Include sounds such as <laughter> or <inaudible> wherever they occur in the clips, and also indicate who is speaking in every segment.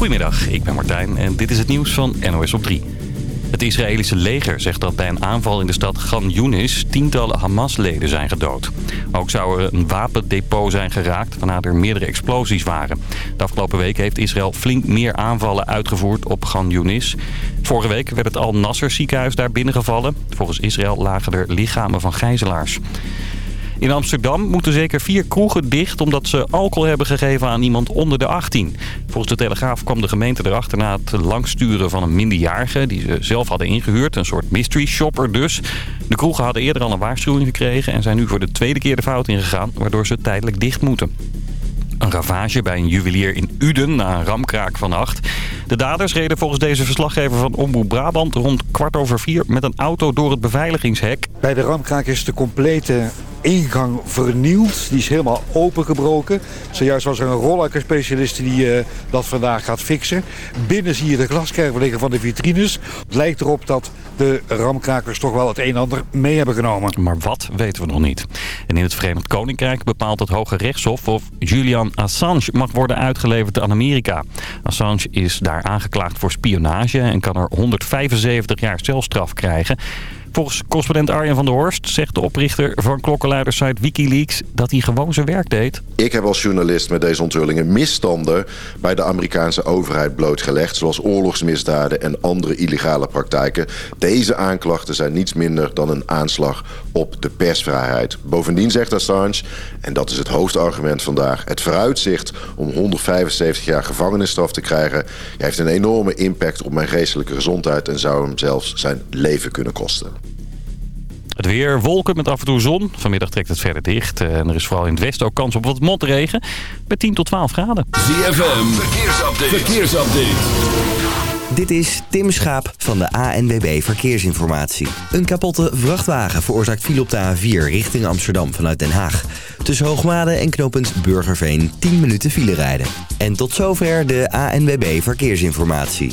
Speaker 1: Goedemiddag, ik ben Martijn en dit is het nieuws van NOS op 3. Het Israëlische leger zegt dat bij een aanval in de stad Gan Yunis tientallen Hamas-leden zijn gedood. Ook zou er een wapendepot zijn geraakt waarna er meerdere explosies waren. De afgelopen week heeft Israël flink meer aanvallen uitgevoerd op Gan Yunis. Vorige week werd het Al-Nasser ziekenhuis daar binnengevallen. Volgens Israël lagen er lichamen van gijzelaars. In Amsterdam moeten zeker vier kroegen dicht omdat ze alcohol hebben gegeven aan iemand onder de 18. Volgens de Telegraaf kwam de gemeente erachter na het langsturen van een minderjarige die ze zelf hadden ingehuurd. Een soort mystery shopper dus. De kroegen hadden eerder al een waarschuwing gekregen en zijn nu voor de tweede keer de fout ingegaan waardoor ze tijdelijk dicht moeten. Een ravage bij een juwelier in Uden na een ramkraak van acht. De daders reden volgens deze verslaggever van Omroep Brabant rond kwart over vier met een auto door het beveiligingshek.
Speaker 2: Bij de ramkraak is de complete ingang vernield. Die is helemaal opengebroken. Zojuist was er een rolluikerspecialist die uh, dat vandaag gaat fixen. Binnen zie je de glaskerven liggen van de vitrines. Het lijkt erop dat de ramkrakers toch wel het een en ander mee hebben genomen.
Speaker 1: Maar wat weten we nog niet. En in het Verenigd Koninkrijk bepaalt het Hoge Rechtshof of Julian Assange mag worden uitgeleverd aan Amerika. Assange is daar aangeklaagd voor spionage en kan er 175 jaar celstraf krijgen. Volgens correspondent Arjen van der Horst zegt de oprichter van klokkenluidersite Wikileaks dat hij gewoon zijn werk deed.
Speaker 3: Ik heb als journalist met deze onthullingen misstanden bij de Amerikaanse overheid blootgelegd. Zoals oorlogsmisdaden en andere illegale praktijken. Deze aanklachten zijn niets minder dan een aanslag op de persvrijheid. Bovendien zegt Assange, en dat is het hoofdargument vandaag... het vooruitzicht om 175 jaar gevangenisstraf te krijgen... heeft een enorme impact op mijn geestelijke gezondheid... en zou hem zelfs zijn leven kunnen kosten.
Speaker 1: Het weer, wolken met af en toe zon. Vanmiddag trekt het verder dicht. En er is vooral in het westen ook kans op wat motregen. Bij 10 tot 12 graden.
Speaker 4: ZFM, verkeersupdate. verkeersupdate.
Speaker 5: Dit is Tim Schaap van de ANWB Verkeersinformatie. Een kapotte vrachtwagen veroorzaakt file op de A4 richting Amsterdam vanuit Den Haag. Tussen Hoogmade en knooppunt Burgerveen 10 minuten file rijden. En tot zover de ANWB Verkeersinformatie.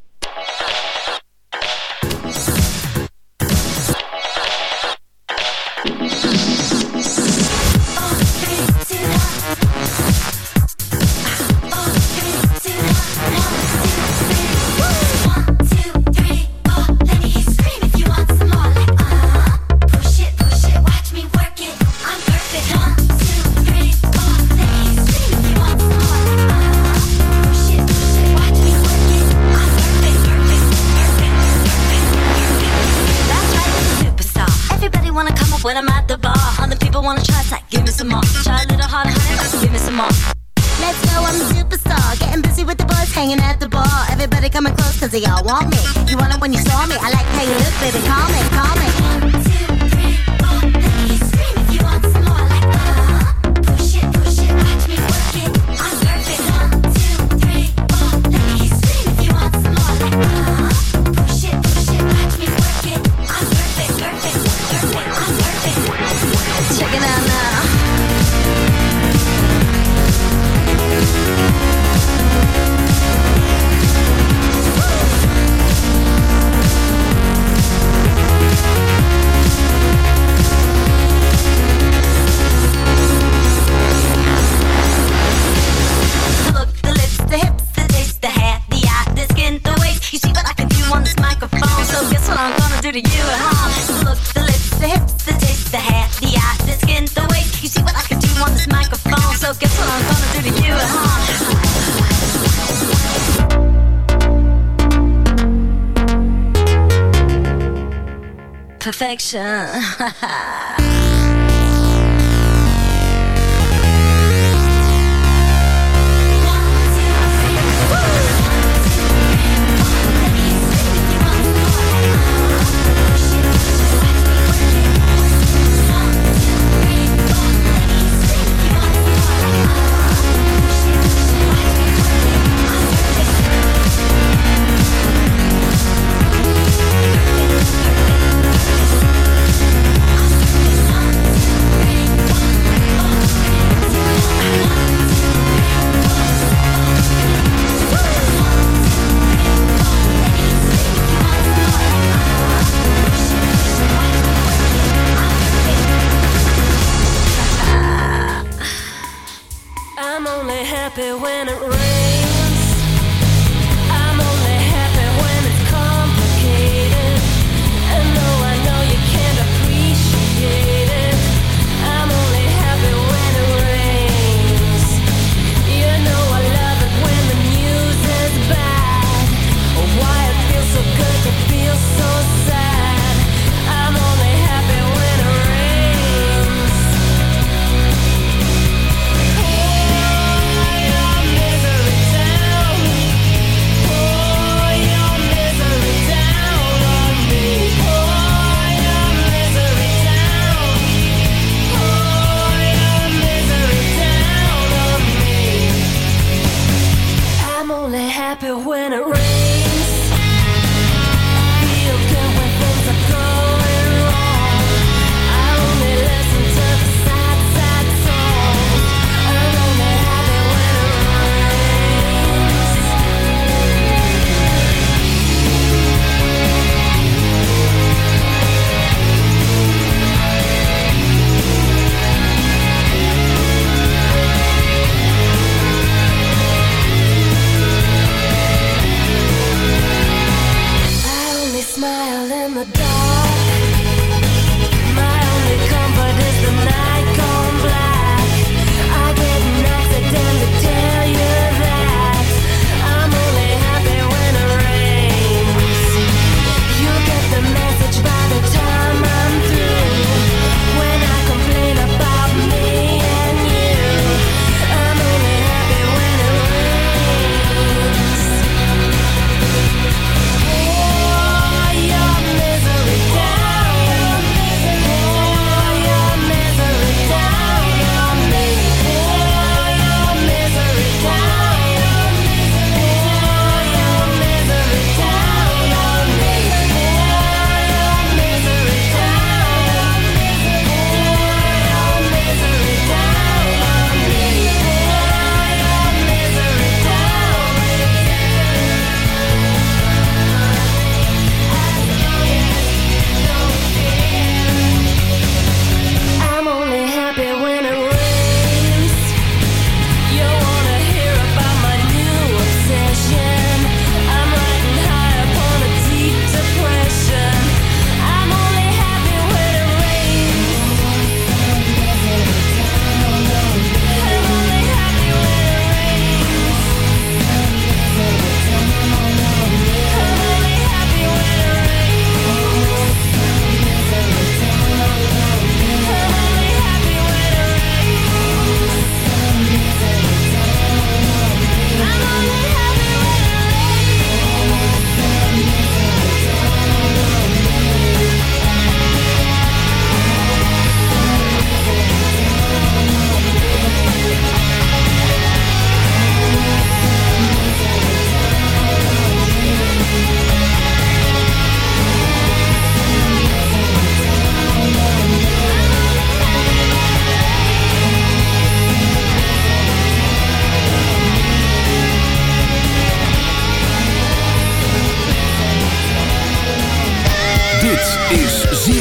Speaker 6: A little harder, honey, give me some more. Let's go, I'm a superstar. Getting busy with the boys, hanging at the bar. Everybody coming close, cause they all want me. You want it when you saw me. I like how you look, baby, call me, call me. 神。哈哈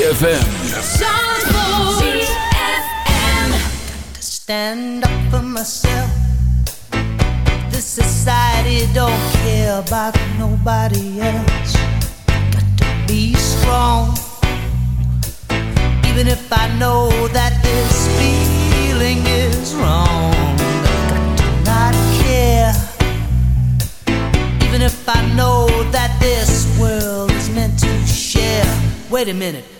Speaker 6: ZFM. ZFM. Got to
Speaker 7: stand up for myself. This society don't care about nobody else. Got to be strong. Even if I know that this feeling is wrong. Got to not care. Even if I know that this world is meant to share. Wait a minute.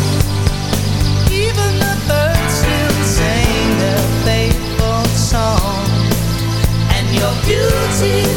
Speaker 8: Beauty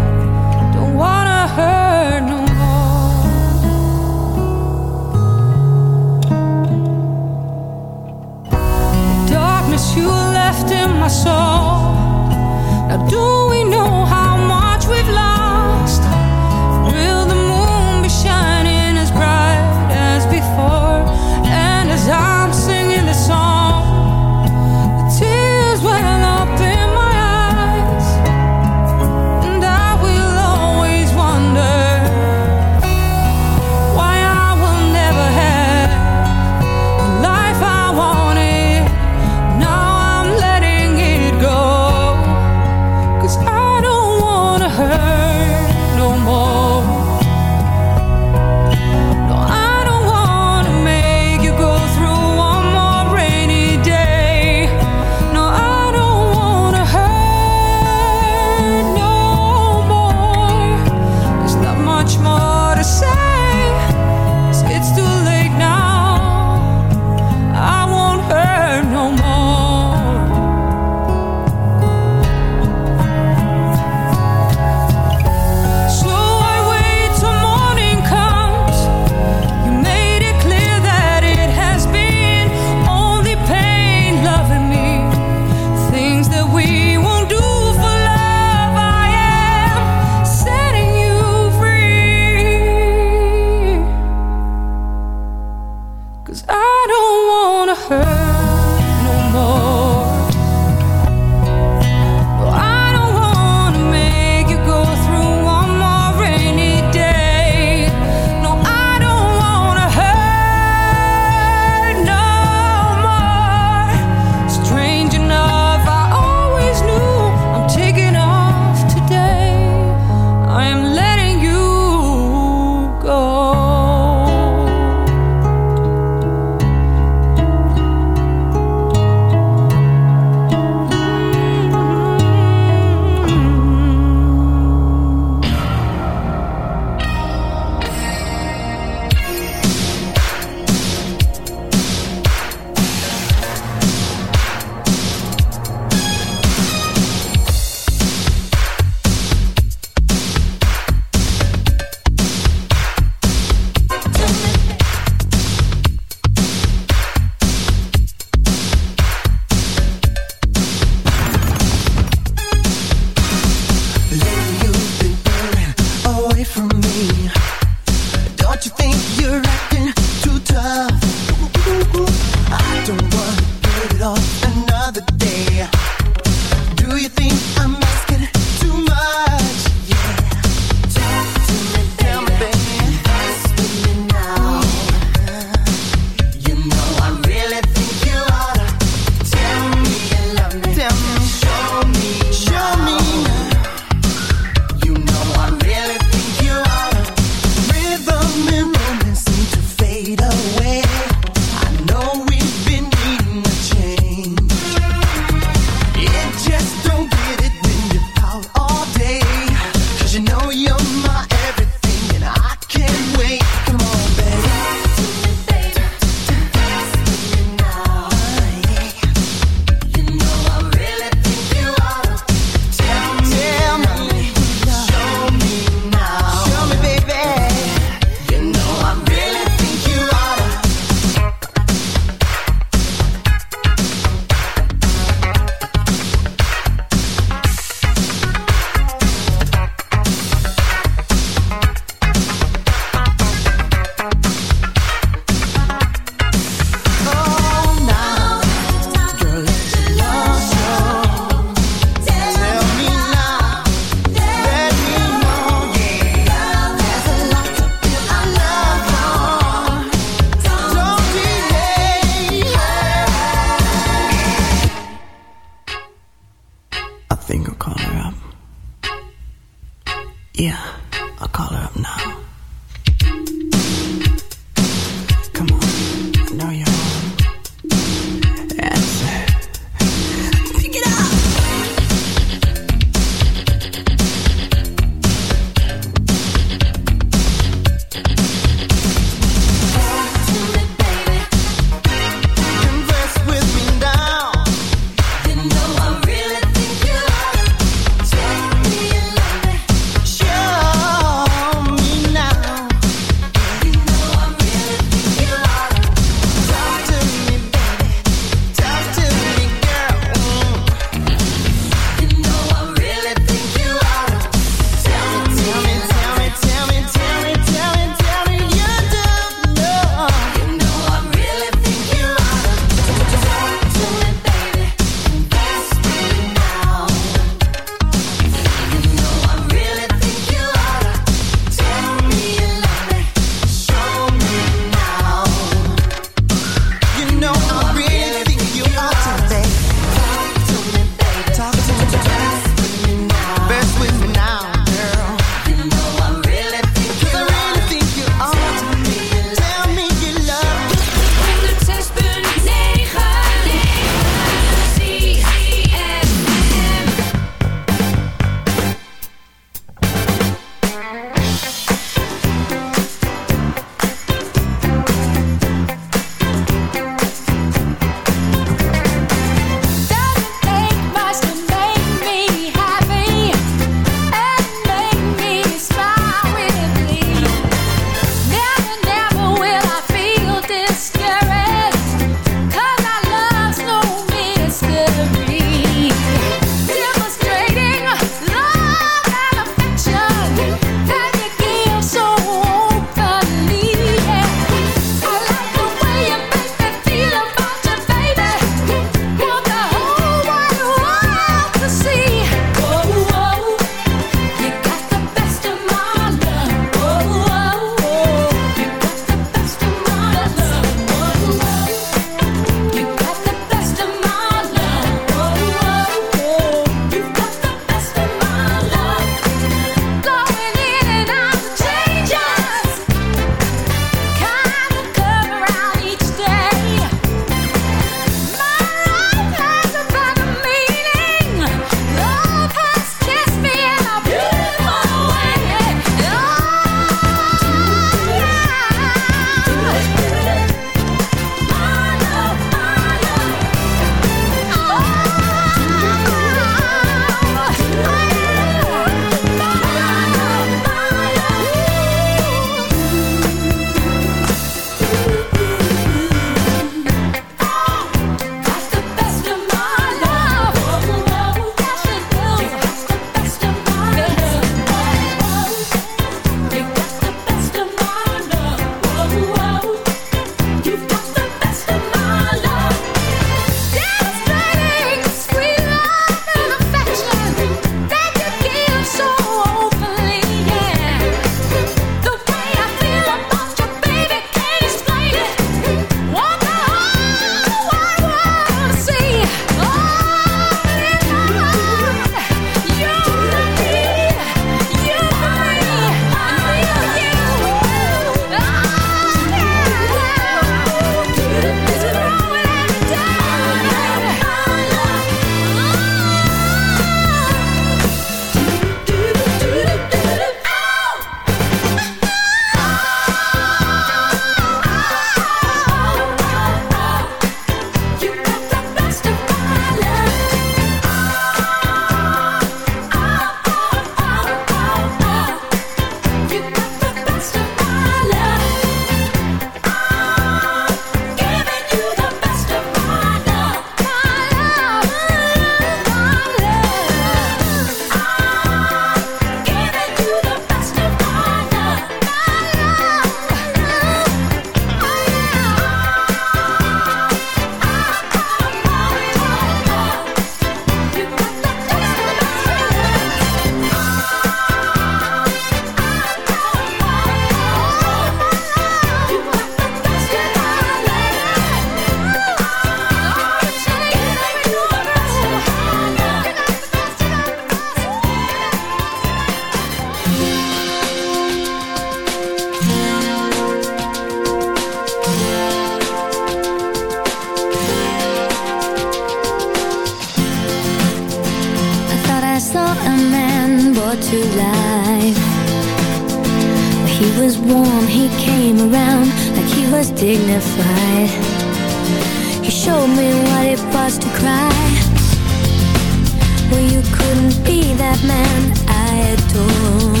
Speaker 8: Well, you couldn't be that man I adore.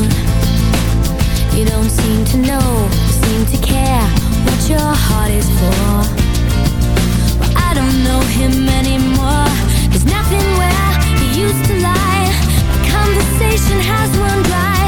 Speaker 8: You don't seem to know, seem to care what your heart is for. I don't know him anymore. There's nothing where he used to lie. Conversation has run dry.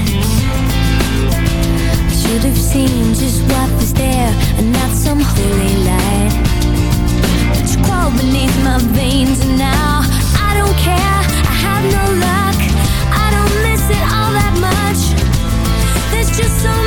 Speaker 8: I should have seen just what was there and not some holy light. But you crawl beneath my veins and now I don't care. I have no luck. I don't miss it all that much. There's just so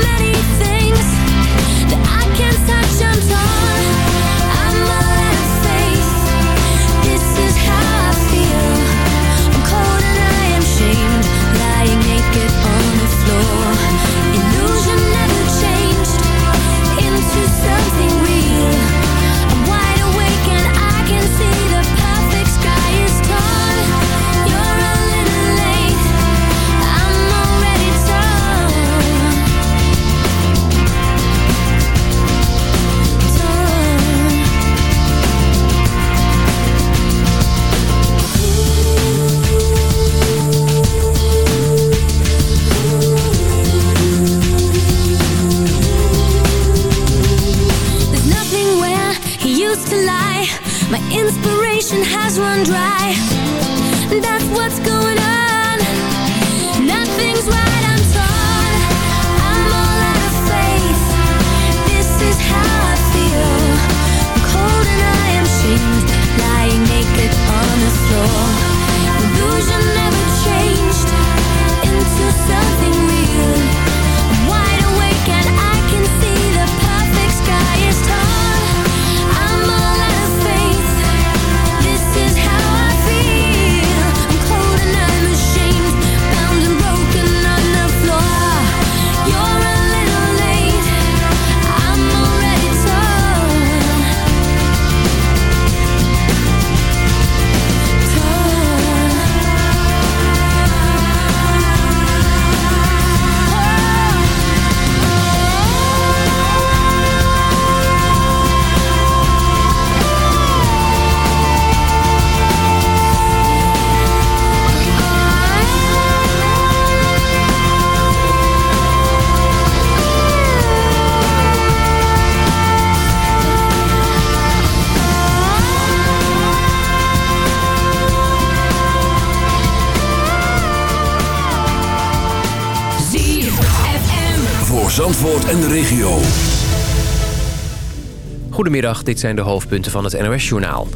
Speaker 9: Goedemiddag, dit zijn de hoofdpunten van het NOS-journaal.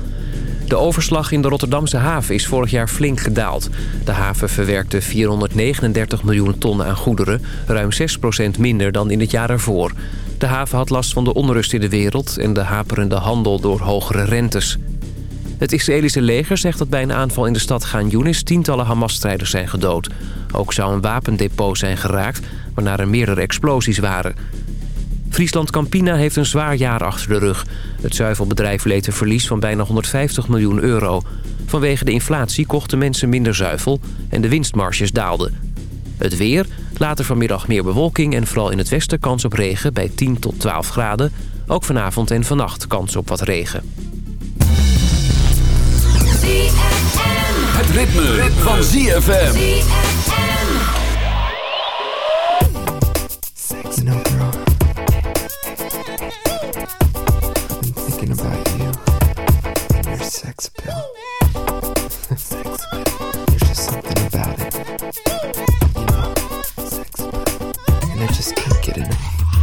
Speaker 9: De overslag in de Rotterdamse haven is vorig jaar flink gedaald. De haven verwerkte 439 miljoen ton aan goederen, ruim 6% minder dan in het jaar ervoor. De haven had last van de onrust in de wereld en de haperende handel door hogere rentes. Het Israëlische leger zegt dat bij een aanval in de stad Gaan Yunis tientallen Hamas-strijders zijn gedood. Ook zou een wapendepot zijn geraakt, waarna er meerdere explosies waren. Friesland Campina heeft een zwaar jaar achter de rug. Het zuivelbedrijf leed een verlies van bijna 150 miljoen euro. Vanwege de inflatie kochten mensen minder zuivel en de winstmarges daalden. Het weer, later vanmiddag meer bewolking en vooral in het westen kans op regen bij 10 tot 12 graden. Ook vanavond en vannacht kans op wat regen.
Speaker 4: Het ritme, ritme. van ZFM.
Speaker 10: You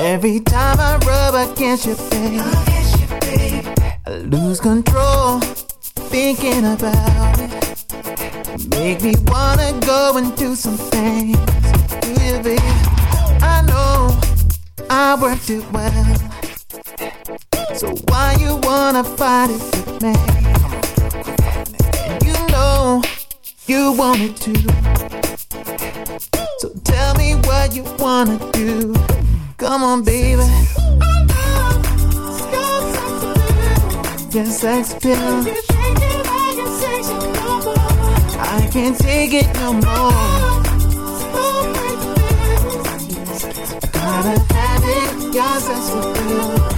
Speaker 10: Every time I rub against your face, I lose control, thinking about it. Make me wanna go and do some things. Do you, baby? I know I worked it well. So why you wanna fight it with me? You know you want it too. So tell me what you wanna do. Come on, baby. Your sex appeal. I can't take it no more. Gotta have it. Your sex appeal.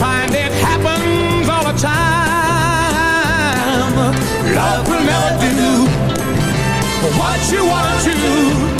Speaker 11: find it happens all the time. Love will never do what you wanna do.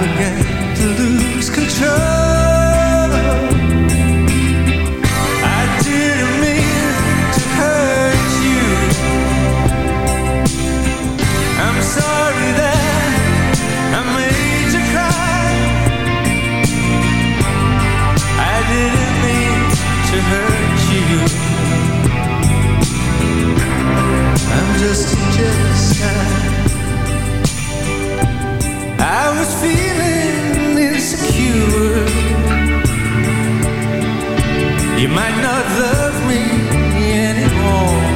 Speaker 12: began to lose control. You might not love me anymore.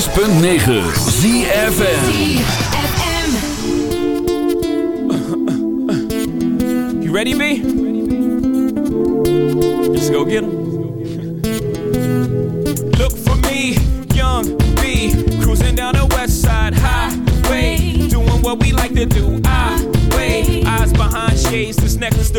Speaker 4: ZFM.
Speaker 13: You ready, B? Let's go get 'em. Look for me, young B, cruising down the west side highway, doing what we like to do. I wait, eyes behind shades. This necklace,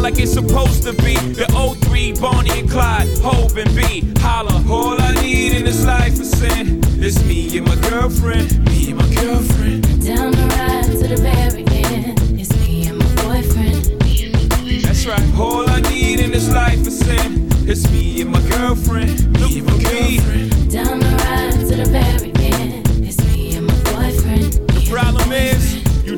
Speaker 13: like it's supposed to be. The 03, Bonnie and Clyde, Hov and B. Holla, all I need in this life is sin. It's me and my girlfriend, me and my girlfriend.
Speaker 8: Down the ride to the end. It's me and my boyfriend.
Speaker 13: That's right. All I need in this life is sin. It's me and my girlfriend. Me and my girlfriend.
Speaker 8: Down the ride to the end. It's me and my boyfriend.
Speaker 13: The problem is,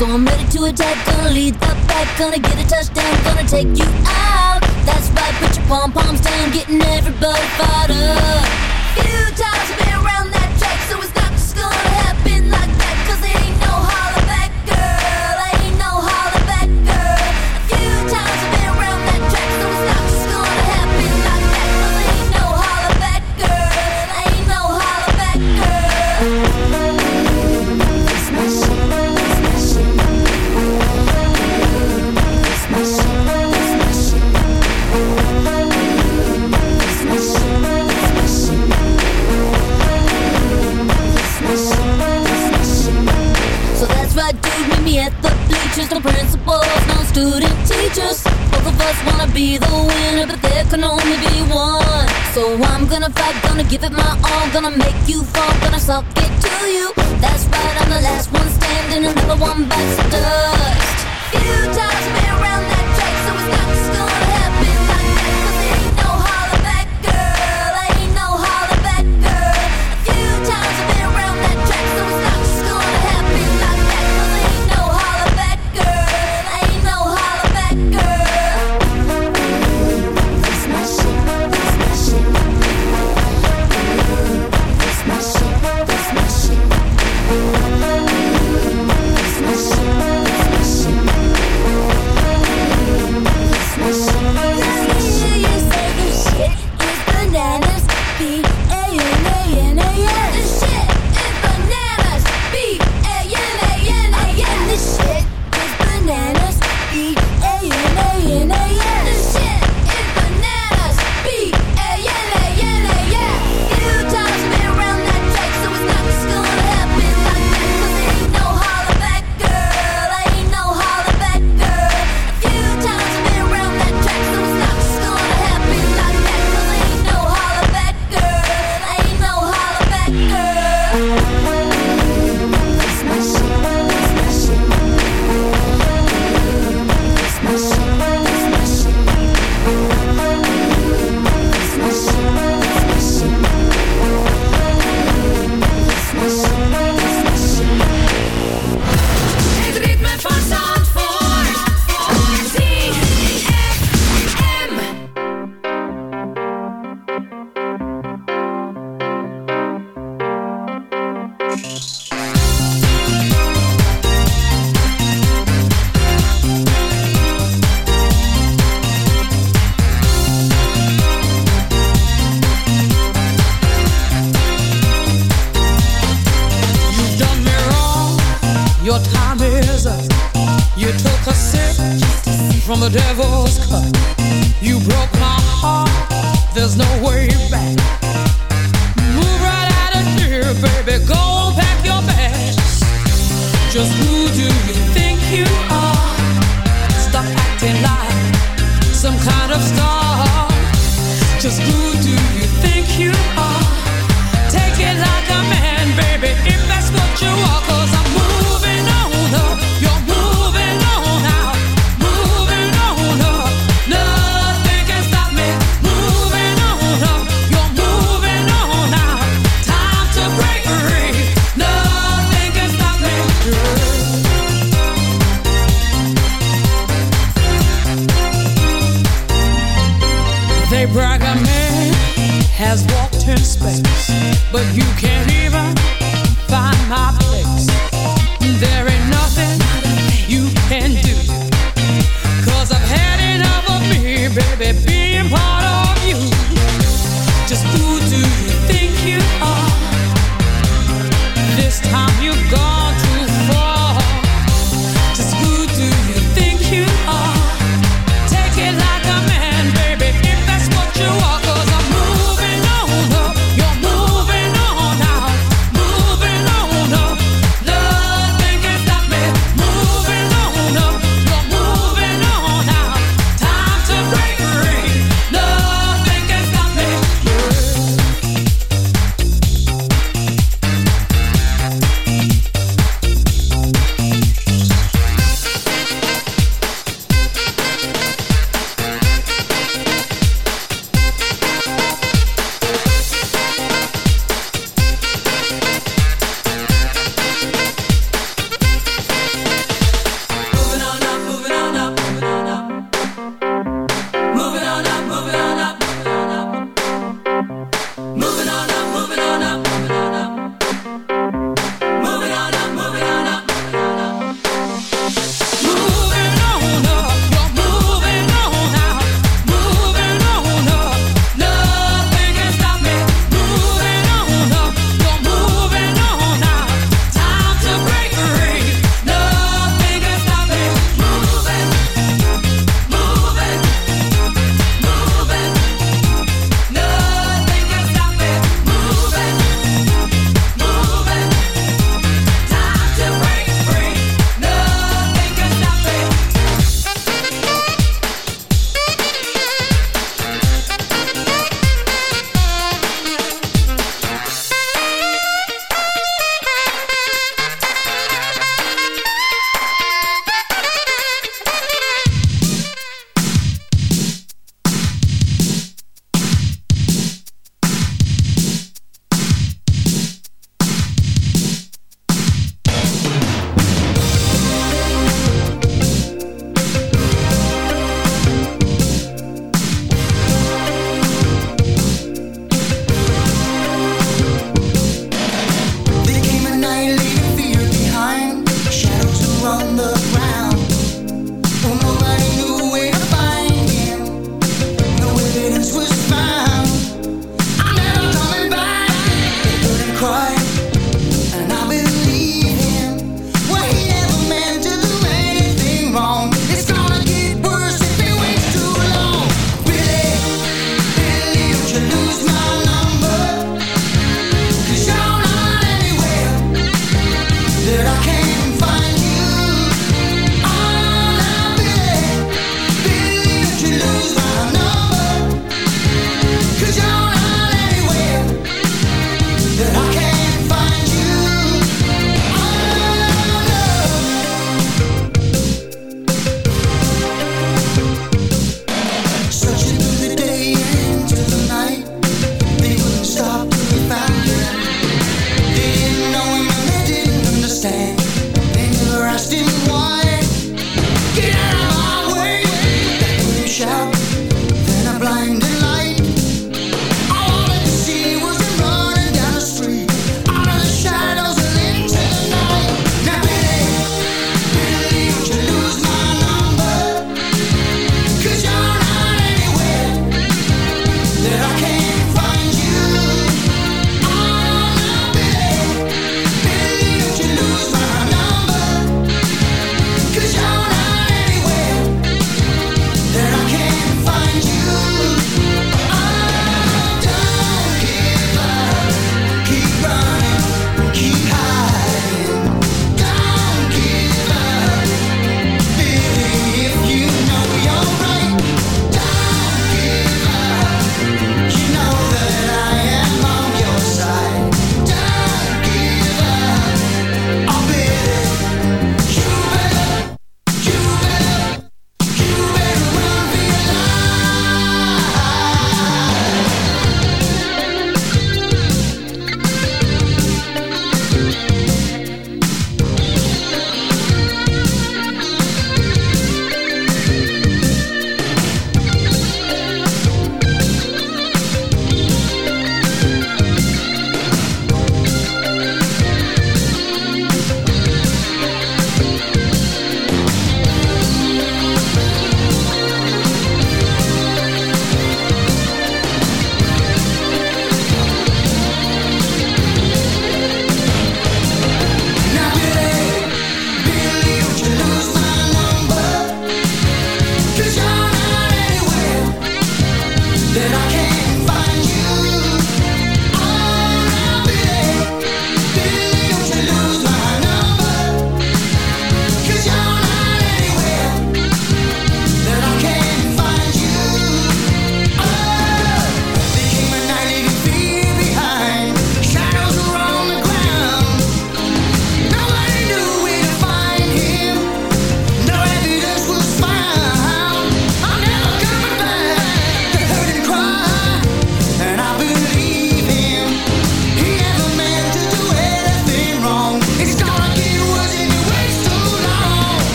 Speaker 8: So
Speaker 6: I'm ready to attack, gonna lead the pack, gonna get a touchdown, gonna take you out. That's right, put your pom poms down, getting everybody fired up. Few times I've been around right, gonna
Speaker 14: give it my all, gonna make you fall, gonna suck it to you. That's right, I'm the last one standing, and never one bites the dust. Few times been around that track, so it's not just gonna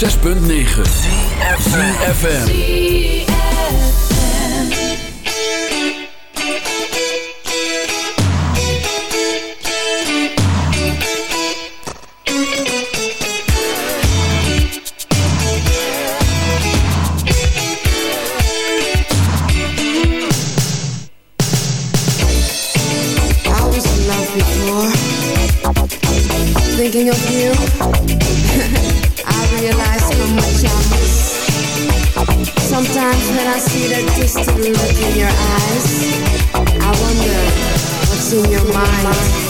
Speaker 4: 106.9 ZFM
Speaker 14: I was in love before. Thinking of you, <laughs> I realize when I see that distant look in your eyes, I wonder what's in your mind.